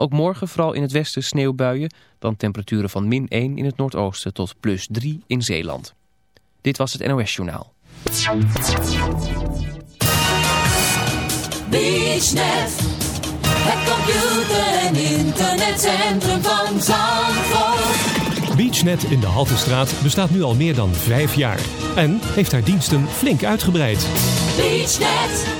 Ook morgen vooral in het westen sneeuwbuien. Dan temperaturen van min 1 in het noordoosten tot plus 3 in Zeeland. Dit was het NOS Journaal. BeachNet, het computer- en internetcentrum van Zandvoort. BeachNet in de Haltestraat bestaat nu al meer dan vijf jaar. En heeft haar diensten flink uitgebreid. BeachNet,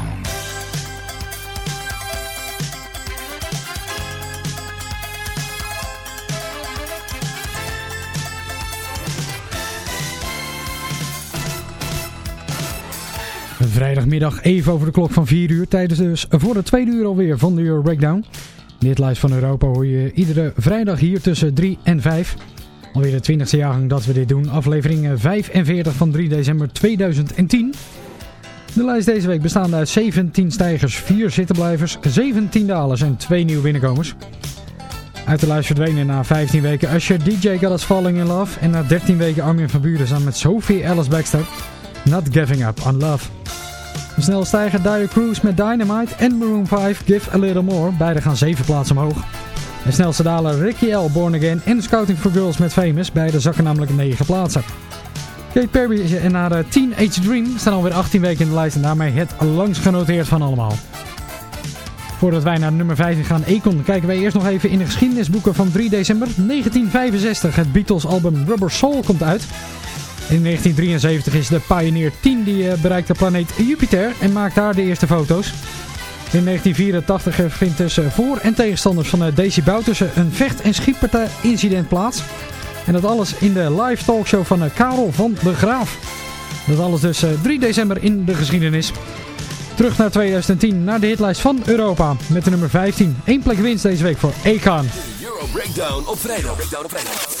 Vrijdagmiddag even over de klok van 4 uur. Tijdens dus voor de tweede uur alweer van de Euro Breakdown. Dit lijst van Europa hoor je iedere vrijdag hier tussen 3 en 5. Alweer de 20e jaargang dat we dit doen. Aflevering 45 van 3 december 2010. De lijst deze week bestaande uit 17 stijgers, 4 zittenblijvers, 17 dalers en 2 nieuwe binnenkomers. Uit de lijst verdwenen na 15 weken Usher, DJ Got Us Falling In Love. En na 13 weken Armin van Buren samen met Sophie Alice Baxter. Not Giving Up on Love. De snel stijgen Direcruise met Dynamite en Maroon 5 Give a Little More. Beide gaan 7 plaatsen omhoog. En snelste dalen Ricky L, Born Again en Scouting for Girls met Famous. Beide zakken namelijk 9 plaatsen. Kate Perry en haar eh, Teenage Dream staan alweer 18 weken in de lijst en daarmee het langst genoteerd van allemaal. Voordat wij naar nummer 15 gaan, Econ, kijken wij eerst nog even in de geschiedenisboeken van 3 december 1965. Het Beatles album Rubber Soul komt uit. In 1973 is de Pioneer 10 die eh, bereikt de planeet Jupiter en maakt daar de eerste foto's. In 1984 vindt tussen voor- en tegenstanders van eh, Daisy Boutersen een vecht- en schietpartij-incident plaats. En dat alles in de live talkshow van Karel van de Graaf. Dat alles dus 3 december in de geschiedenis. Terug naar 2010, naar de hitlijst van Europa. Met de nummer 15. Eén plek winst deze week voor Ekan. Euro Breakdown op vrijdag. Breakdown op vrijdag.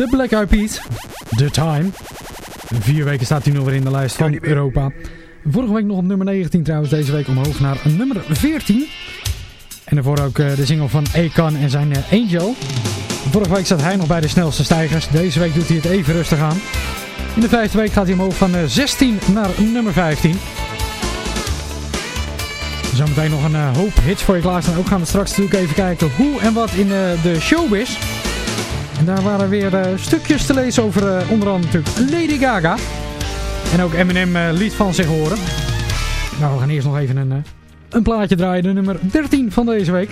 de Black Eyed Peas, The Time. Vier weken staat hij nog weer in de lijst van Europa. Vorige week nog op nummer 19 trouwens, deze week omhoog naar nummer 14. En daarvoor ook eh, de single van Ekan en zijn eh, Angel. Vorige week zat hij nog bij de snelste stijgers, deze week doet hij het even rustig aan. In de vijfde week gaat hij omhoog van eh, 16 naar nummer 15. Zometeen nog een hoop hits voor je klaarstaan. Ook gaan we straks natuurlijk even kijken hoe en wat in de show is daar waren weer eh, stukjes te lezen over eh, onder andere natuurlijk Lady Gaga. En ook Eminem uh, liet van zich horen. Nou, we gaan eerst nog even een, een plaatje draaien. De nummer 13 van deze week.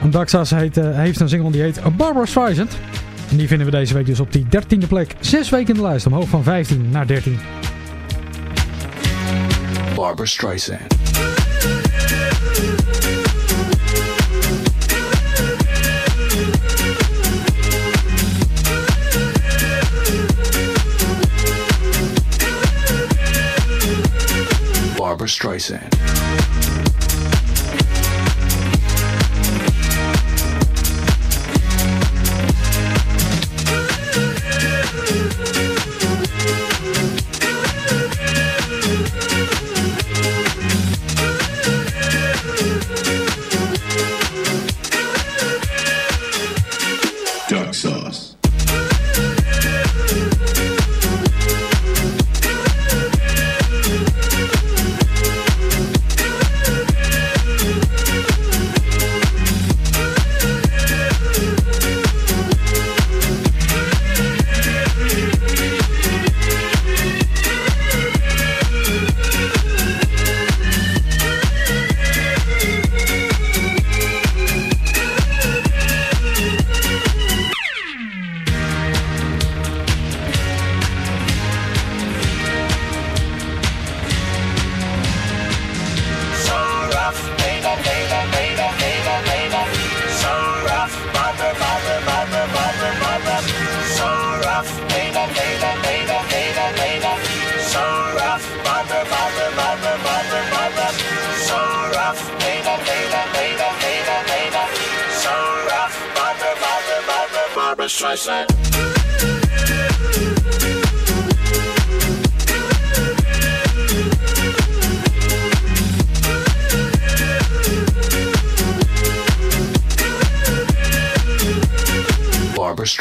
Want Daxas heeft een single die heet Barbara Streisand. En die vinden we deze week dus op die 13e plek. Zes weken in de lijst, omhoog van 15 naar 13. Barbara Streisand. Streisand.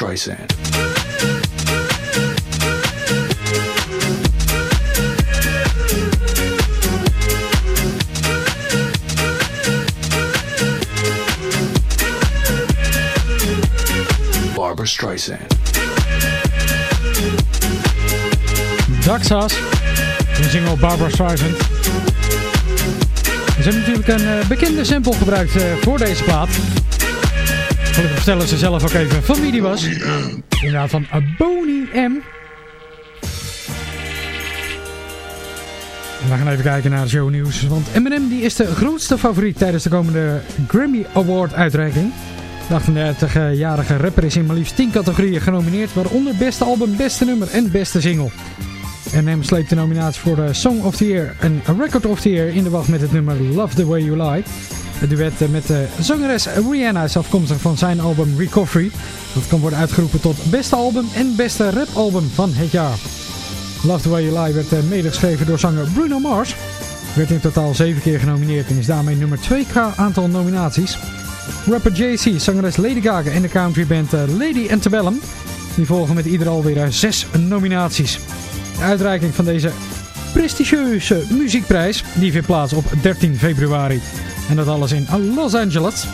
Streisand. Barbara Streisand. Daxas. Een single Barbara Streisand. Ze hebben natuurlijk een eh, bekende sample gebruikt eh, voor deze plaat. Gelukkig vertellen ze zelf ook even van wie die was. Inderdaad van Boney M. En we gaan even kijken naar shownieuws. Want Eminem die is de grootste favoriet tijdens de komende Grammy Award uitreiking. De 38-jarige rapper is in maar liefst 10 categorieën genomineerd. Waaronder beste album, beste nummer en beste single. Eminem sleept de nominatie voor de Song of the Year en Record of the Year in de wacht met het nummer Love the Way You Lie. Het duet met de zangeres Rihanna is afkomstig van zijn album Recovery. Dat kan worden uitgeroepen tot beste album en beste rapalbum van het jaar. Love the Way You Lie werd medegeschreven door zanger Bruno Mars. Werd in totaal 7 keer genomineerd en is daarmee nummer 2 qua aantal nominaties. Rapper Jay-Z, zangeres Lady Gaga en de countryband Lady Antebellum. Die volgen met ieder alweer 6 nominaties. De uitreiking van deze prestigieuze muziekprijs die vindt plaats op 13 februari. En dat alles in Los Angeles.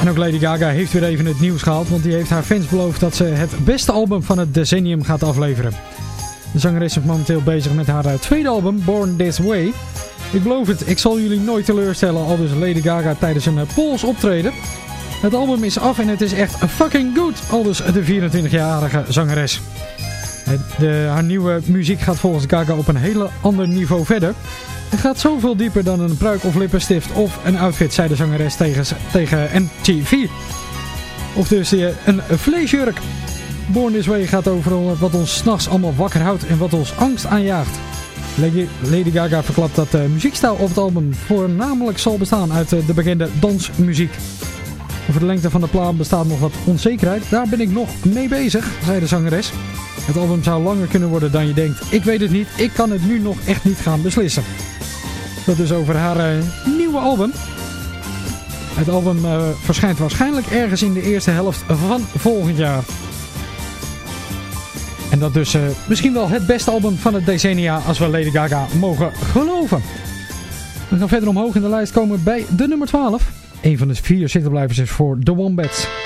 En ook Lady Gaga heeft weer even het nieuws gehaald, want die heeft haar fans beloofd dat ze het beste album van het decennium gaat afleveren. De zangeres is momenteel bezig met haar tweede album, Born This Way. Ik beloof het, ik zal jullie nooit teleurstellen, al dus Lady Gaga tijdens een Pools optreden. Het album is af en het is echt fucking good, al dus de 24-jarige zangeres. De, haar nieuwe muziek gaat volgens Gaga op een hele ander niveau verder. Het gaat zoveel dieper dan een pruik of lippenstift of een outfit, zei de zangeres tegen, tegen MTV. Of dus een vleesjurk. Born This Way gaat over wat ons s'nachts allemaal wakker houdt en wat ons angst aanjaagt. Lady Gaga verklapt dat de muziekstijl op het album voornamelijk zal bestaan uit de bekende dansmuziek. Over de lengte van de plaat bestaat nog wat onzekerheid. Daar ben ik nog mee bezig, zei de zangeres. Het album zou langer kunnen worden dan je denkt. Ik weet het niet, ik kan het nu nog echt niet gaan beslissen. Dat is over haar uh, nieuwe album. Het album uh, verschijnt waarschijnlijk ergens in de eerste helft van volgend jaar. En dat dus uh, misschien wel het beste album van het decennia als we Lady Gaga mogen geloven. We gaan verder omhoog in de lijst komen bij de nummer 12. Een van de vier zittenblijvers is voor The Wombats.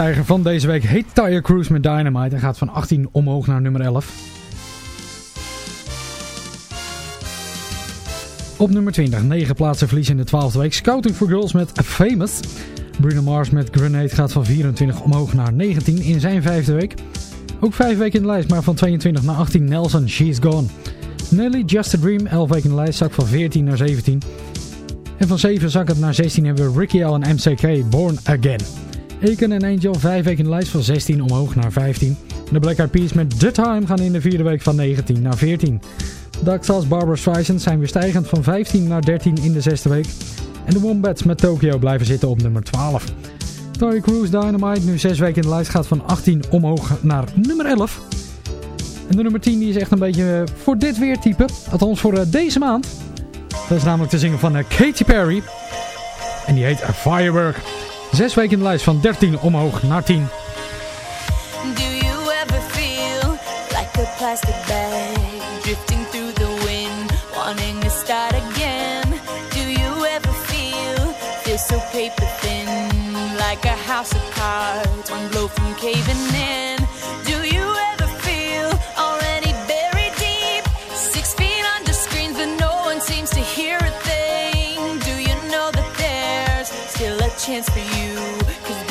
stijger van deze week heet Tire Cruise met Dynamite en gaat van 18 omhoog naar nummer 11. Op nummer 20, 9 plaatsen verlies in de 12e week. Scouting for Girls met Famous. Bruno Mars met Grenade gaat van 24 omhoog naar 19 in zijn vijfde week. Ook 5 weken in de lijst, maar van 22 naar 18 Nelson, She's Gone. Nelly, Just a Dream, 11 weken in de lijst, zak van 14 naar 17. En van 7 zak het naar 16 hebben we Ricky L en MCK, Born Again. Aiken en Angel, 5 weken in de lijst van 16 omhoog naar 15. De Black Eyed met The Time gaan in de vierde week van 19 naar 14. Daxas, Barbara Streisand zijn weer stijgend van 15 naar 13 in de zesde week. En de Wombats met Tokyo blijven zitten op nummer 12. Toy Cruise Dynamite, nu 6 weken in de lijst, gaat van 18 omhoog naar nummer 11. En de nummer 10 die is echt een beetje voor dit weertype. Althans voor eh, deze maand. Dat is namelijk te zingen van eh, Katy Perry. En die heet A Firework. Zes weken de lijst van 13 omhoog naar 10. Do you ever feel like a plastic bag drifting through the wind, wanting to start again? Do you ever feel feel so paper thin? like a house of cards, one blow from caving in. Do you ever feel already buried deep? Six feet under screens, but no one seems to hear a thing. Do you know that there's still a chance for you?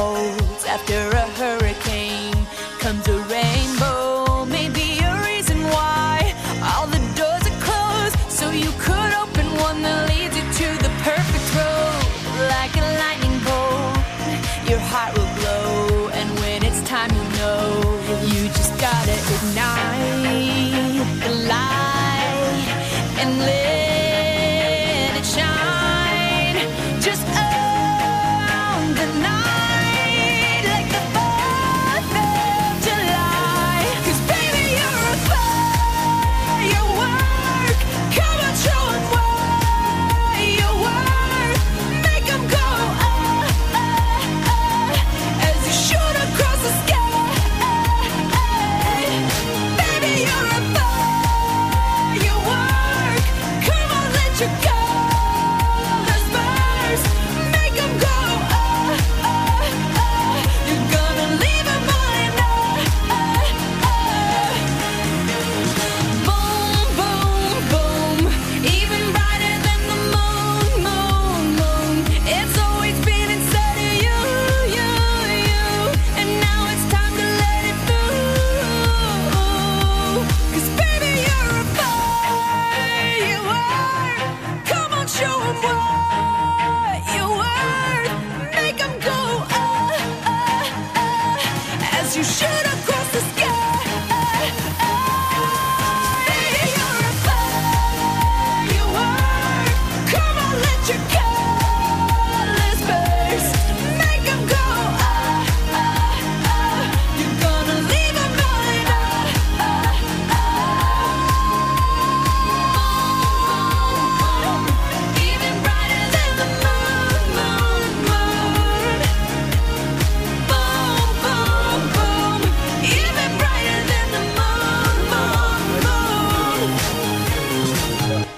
holds after a hurricane comes a rainbow. Maybe a reason why all the doors are closed, so you could open one that leads you to the perfect road. Like a lightning bolt, your heart will glow, and when it's time, you know you just gotta ignite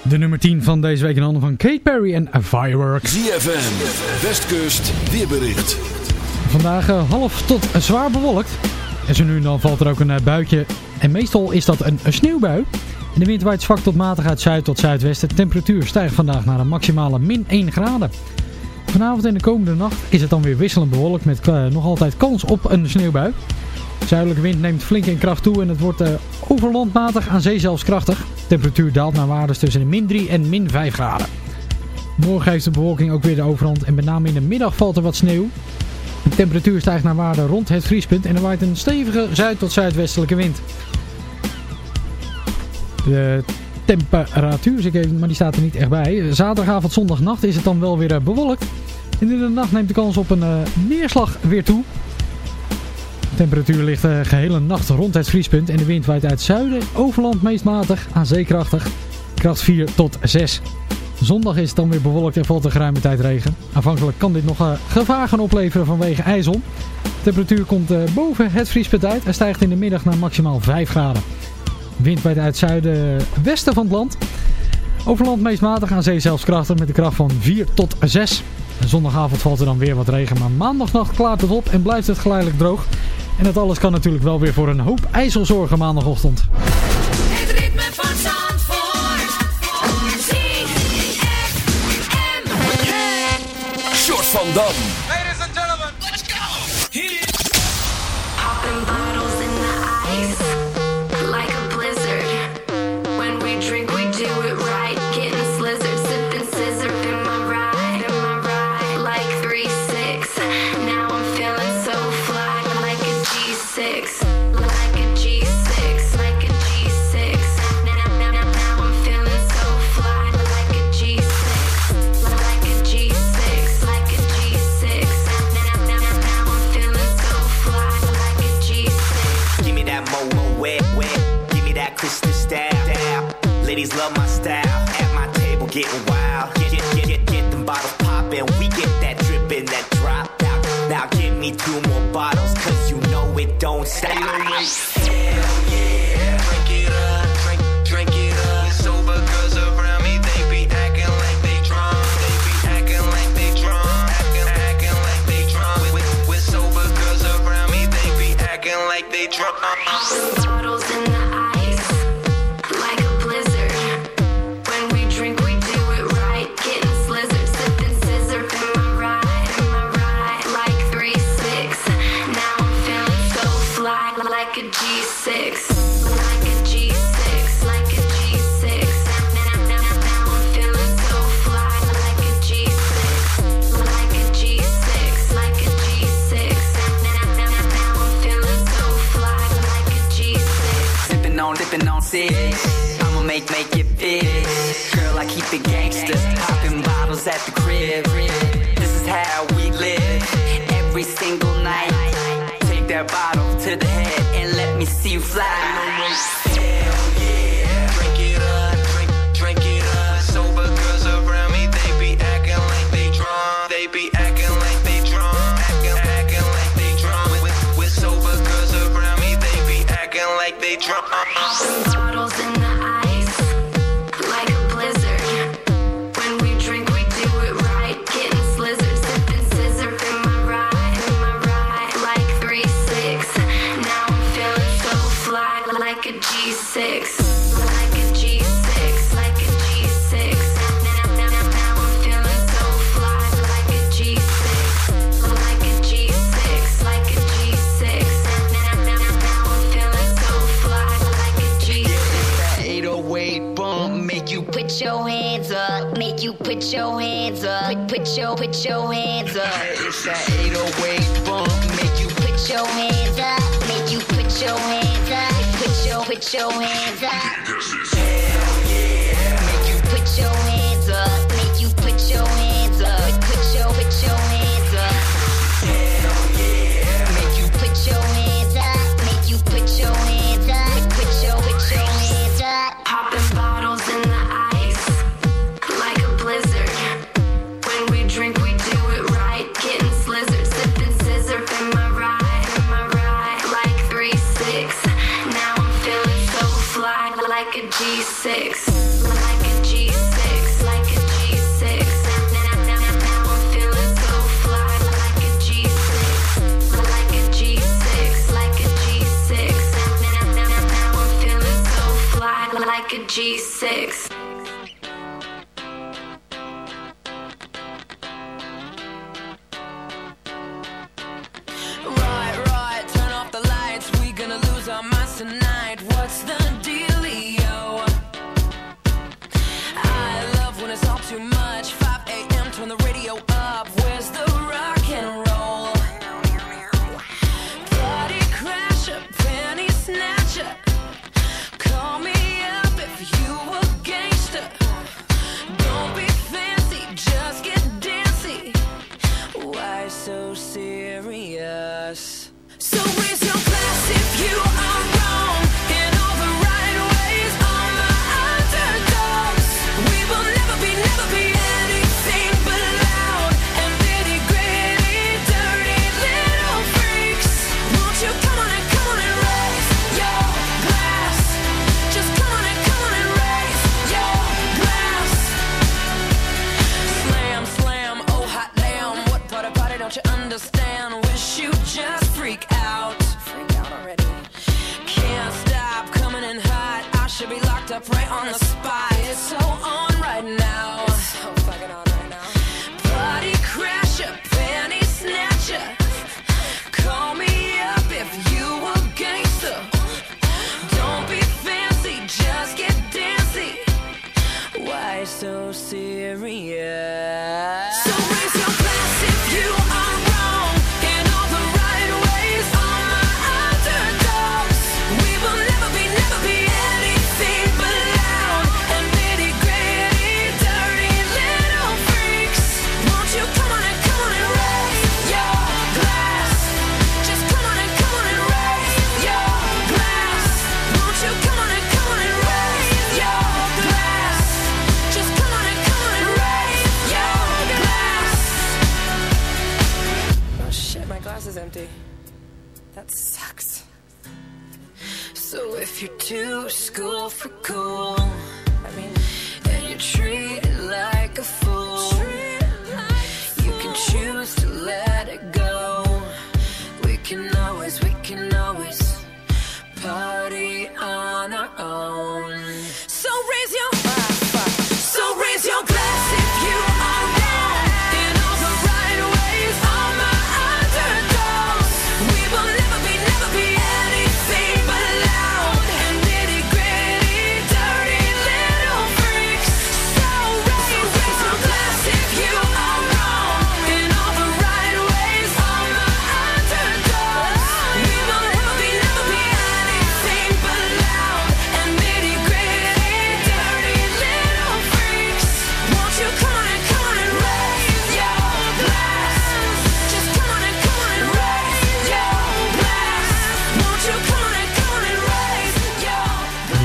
De nummer 10 van deze week in handen van Kate Perry en Fireworks. ZFM, Westkust, weerbericht. Vandaag eh, half tot zwaar bewolkt. En zo nu en dan valt er ook een eh, buitje. En meestal is dat een, een sneeuwbui. En de wind waait zwak tot matig uit zuid tot zuidwesten. De temperatuur stijgt vandaag naar een maximale min 1 graden. Vanavond en de komende nacht is het dan weer wisselend bewolkt met eh, nog altijd kans op een sneeuwbui. De zuidelijke wind neemt flink in kracht toe en het wordt eh, overlandmatig aan zee zelfs krachtig. De temperatuur daalt naar waardes tussen de min 3 en min 5 graden. Morgen heeft de bewolking ook weer de overhand en met name in de middag valt er wat sneeuw. De temperatuur stijgt naar waarde rond het vriespunt en er waait een stevige zuid- tot zuidwestelijke wind. De temperatuur, ik maar die staat er niet echt bij. Zaterdagavond, zondagnacht is het dan wel weer eh, bewolkt. En in de nacht neemt de kans op een eh, neerslag weer toe. De temperatuur ligt de gehele nacht rond het vriespunt en de wind waait uit zuiden, overland meest matig, aan zeekrachtig, kracht 4 tot 6. Zondag is het dan weer bewolkt en valt er geruime tijd regen. Aanvankelijk kan dit nog uh, gevaar gaan opleveren vanwege ijzel. De temperatuur komt uh, boven het vriespunt uit en stijgt in de middag naar maximaal 5 graden. Wind waait uit het zuiden-westen van het land. Overland meest matig, aan zee zelfs krachtig met een kracht van 4 tot 6. En zondagavond valt er dan weer wat regen, maar maandagnacht klaart het op en blijft het geleidelijk droog. En dat alles kan natuurlijk wel weer voor een hoop ijzel zorgen maandagochtend. Het ritme van Zandvoort. Short van Dam.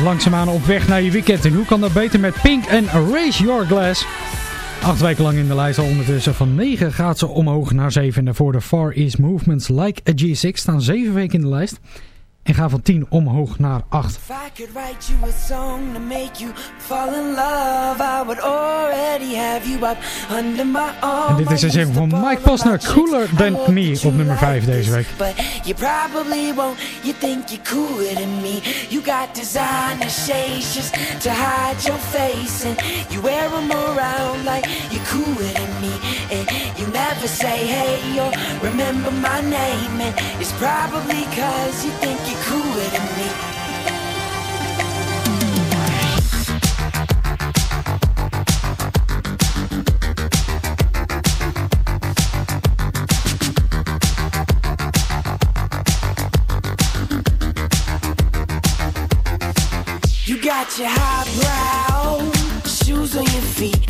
Langzaamaan op weg naar je weekend. En hoe kan dat beter met Pink en Raise Your Glass? Acht weken lang in de lijst al ondertussen. Van 9 gaat ze omhoog naar 7. En voor de Far East Movements Like a G6 staan 7 weken in de lijst. En gaan van 10 omhoog naar 8. If I could write you a song to make you fall in love, I would already have you up under my arm. En dit is een single van Mike Posner, Cooler Than Me, op nummer 5 deze week. You probably won't. You think you're cooler than me. You got designer shades just to hide your face, and you wear them around like you're cooler than me. And never say hey or remember my name, and it's probably cause you think you're cooler than me. You got your highbrow shoes on your feet,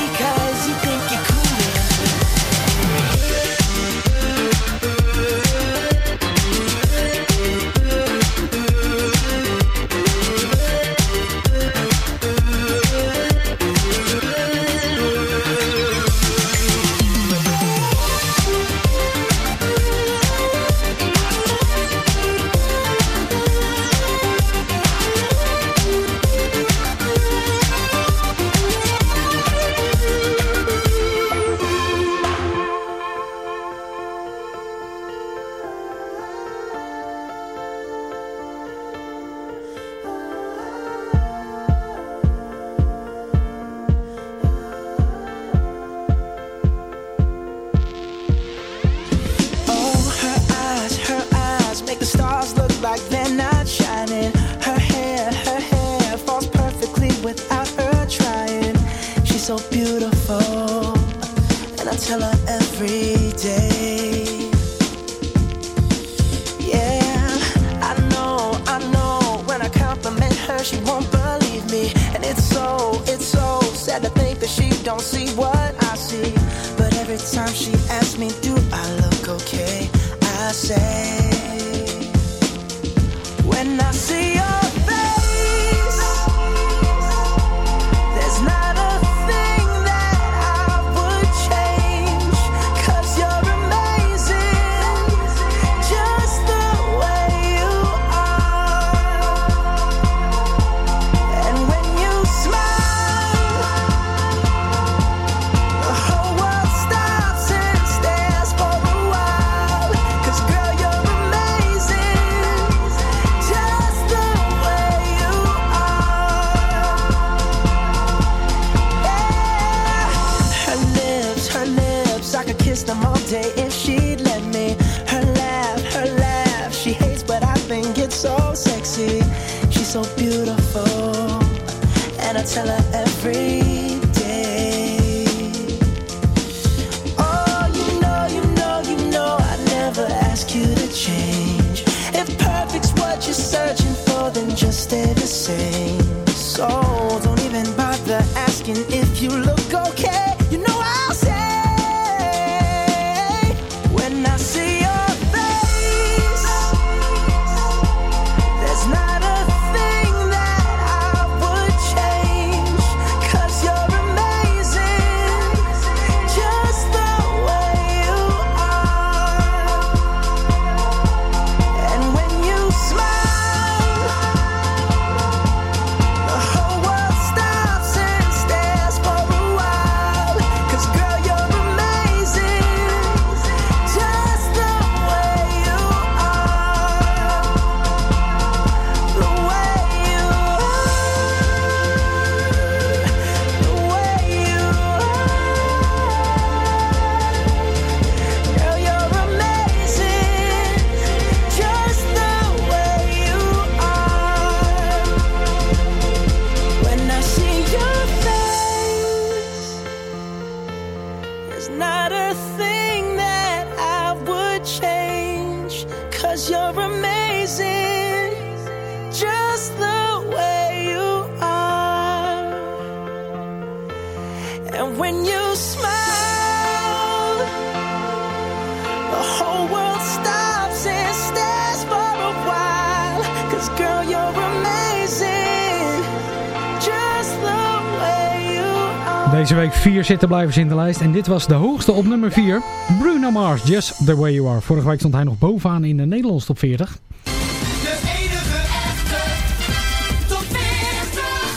vier zittenblijvers in de lijst. En dit was de hoogste op nummer 4. Bruno Mars, Just The Way You Are. Vorige week stond hij nog bovenaan in de Nederlandse top 40.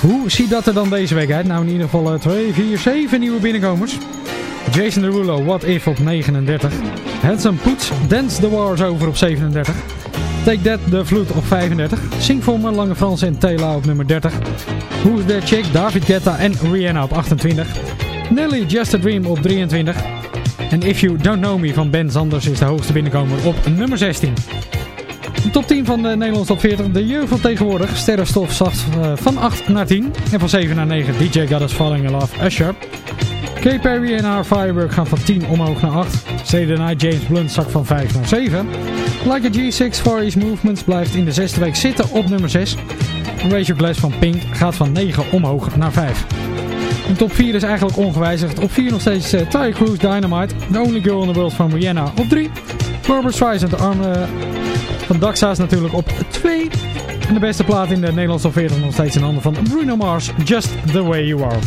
Hoe ziet dat er dan deze week uit? Nou, in ieder geval 2, 4, 7 nieuwe binnenkomers. Jason Derulo, What If op 39. Handsome Poets, Dance the Wars over op 37. Take That, The Vloed op 35. Sing For Me, Lange Frans en Taylor op nummer 30. Who's That Chick, David Guetta en Rihanna op 28. Nelly, Just A Dream op 23. En If You Don't Know Me van Ben Sanders is de hoogste binnenkomer op nummer 16. De top 10 van de Nederlandse top 40. De jeugd van tegenwoordig. Sterrenstof zacht uh, van 8 naar 10. En van 7 naar 9 DJ Us Falling In Love Usher. Kay Perry en haar Firework gaan van 10 omhoog naar 8. Saturday Night James Blunt zakt van 5 naar 7. Like a G6 Far East Movements blijft in de zesde week zitten op nummer 6. Raise Glass van Pink gaat van 9 omhoog naar 5. De top 4 is eigenlijk ongewijzigd. Op 4 nog steeds uh, Ty Cruz Dynamite. The Only Girl in the World van Rihanna op 3. Barbara Streisand, de arme van Daxa's natuurlijk op 2. En de beste plaat in de Nederlandse top 40 nog steeds in handen van Bruno Mars. Just The Way You Are.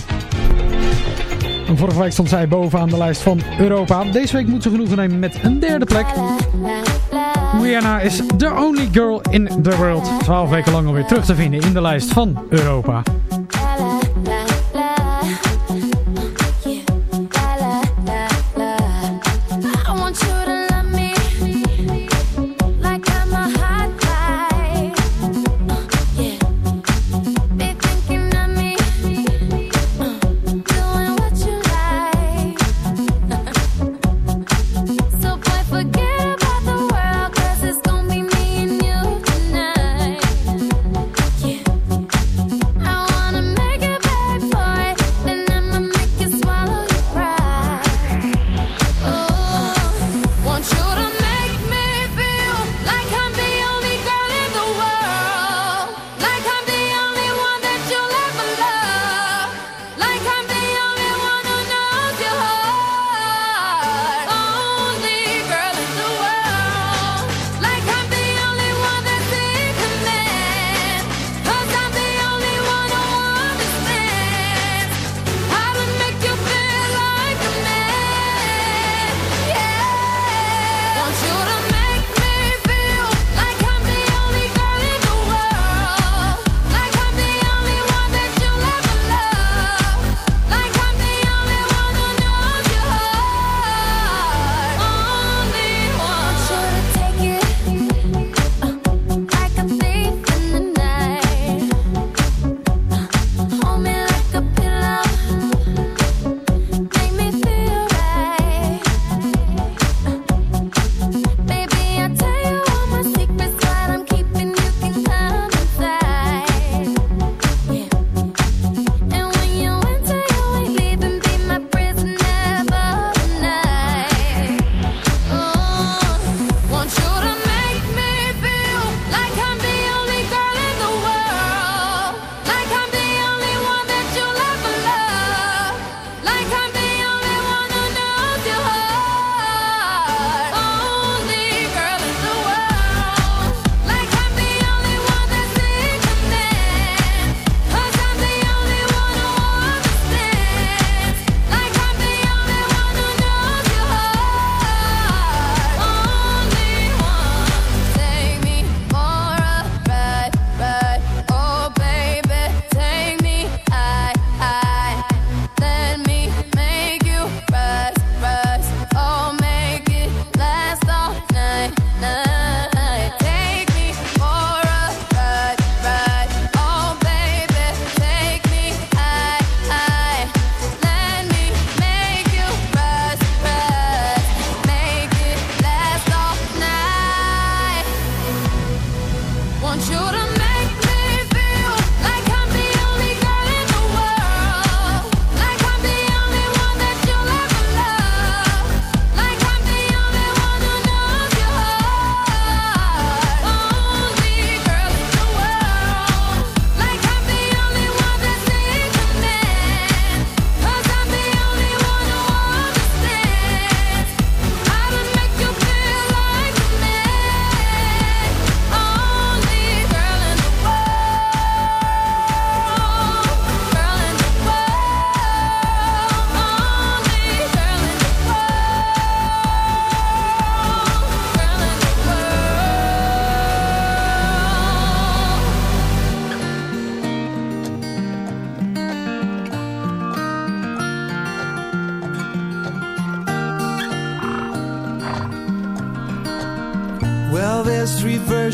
En vorige week stond zij bovenaan de lijst van Europa. Deze week moet ze genoegen nemen met een derde plek. Rihanna is the only girl in the world. 12 weken lang alweer terug te vinden in de lijst van Europa.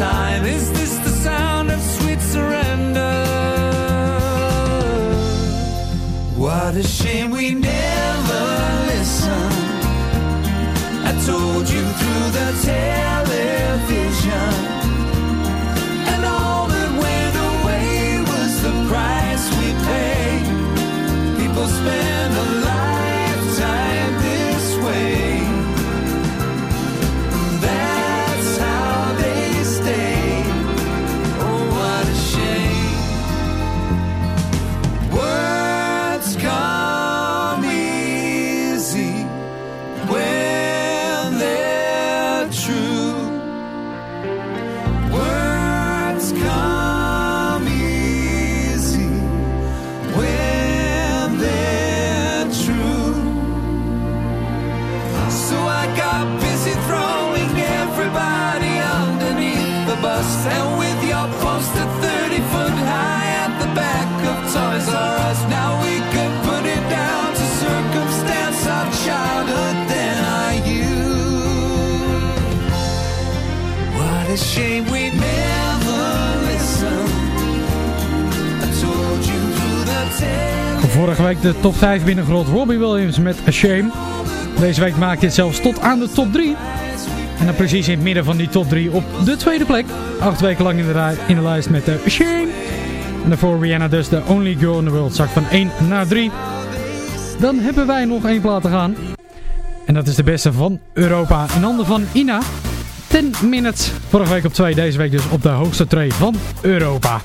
Time. Is this the sound of sweet surrender? What a shame we never listened. I told you through the television. Vorige week de top 5 binnengerot Robbie Williams met A Shame. Deze week maakt dit zelfs tot aan de top 3. En dan precies in het midden van die top 3 op de tweede plek. Acht weken lang in de, in de lijst met A Shame. En daarvoor Rihanna dus de Only Girl in the World zakt van 1 naar 3. Dan hebben wij nog één plaat te gaan. En dat is de beste van Europa in handen van Ina. 10 minutes. Vorige week op 2, deze week dus op de hoogste tree van Europa.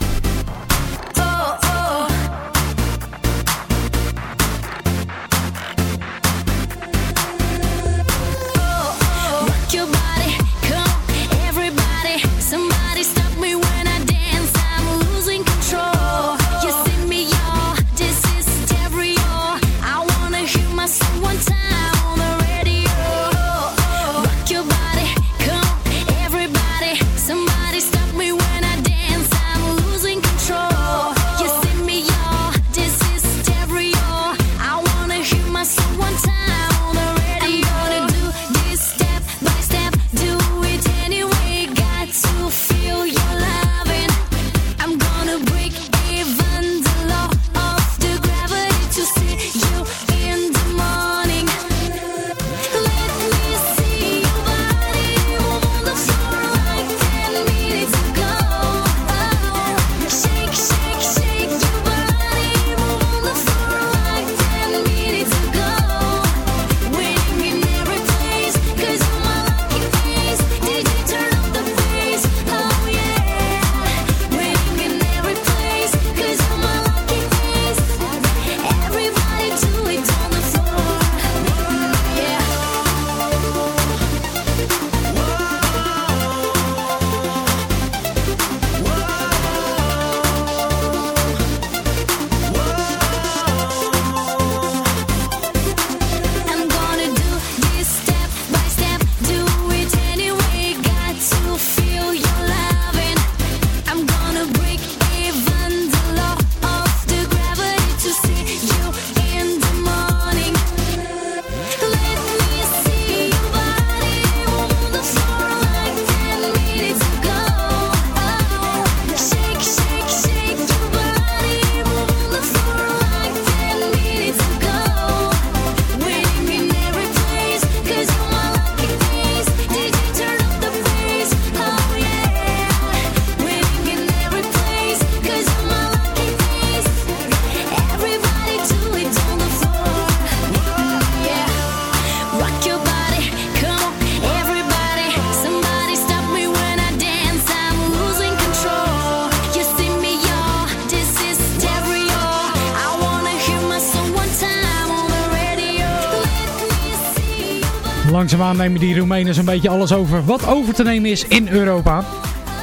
Langzaamaan nemen die Roemenen zo'n beetje alles over wat over te nemen is in Europa.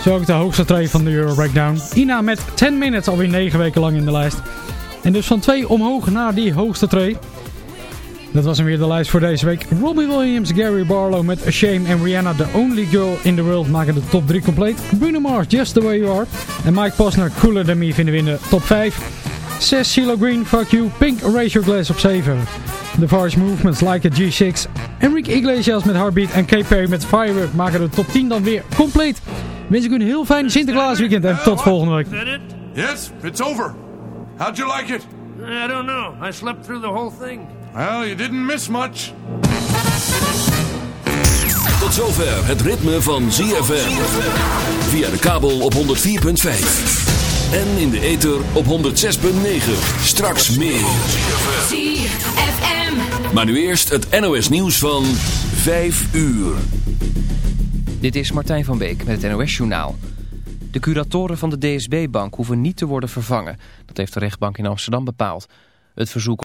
Zo ook de hoogste tree van de Euro Breakdown. Ina met 10 Minutes alweer 9 weken lang in de lijst. En dus van 2 omhoog naar die hoogste tree. Dat was hem weer de lijst voor deze week. Robbie Williams, Gary Barlow met Shame en Rihanna, The Only Girl in the World, maken de top 3 compleet. Bruno Mars, Just The Way You Are. En Mike Posner, Cooler Than Me vinden we in de top 5. 6, CeeLo Green, Fuck You, Pink, Raise Your Glass op 7. The Forest Movements, Like a G6. Enrique Iglesias met Heartbeat en K. Perry met Firework maken de top 10 dan weer compleet. Wens ik u een heel fijn Sinterklaasweekend en tot volgende week. Is that it? Yes, it's over. How'd you like it? I don't know. I slept through the whole thing. Well, you didn't miss much. Tot zover het ritme van ZFM. Via de kabel op 104.5. En in de ether op 106.9. Straks meer. ZFM. Maar nu eerst het NOS nieuws van 5 uur. Dit is Martijn van Beek met het NOS Journaal. De curatoren van de DSB-bank hoeven niet te worden vervangen. Dat heeft de rechtbank in Amsterdam bepaald. Het verzoek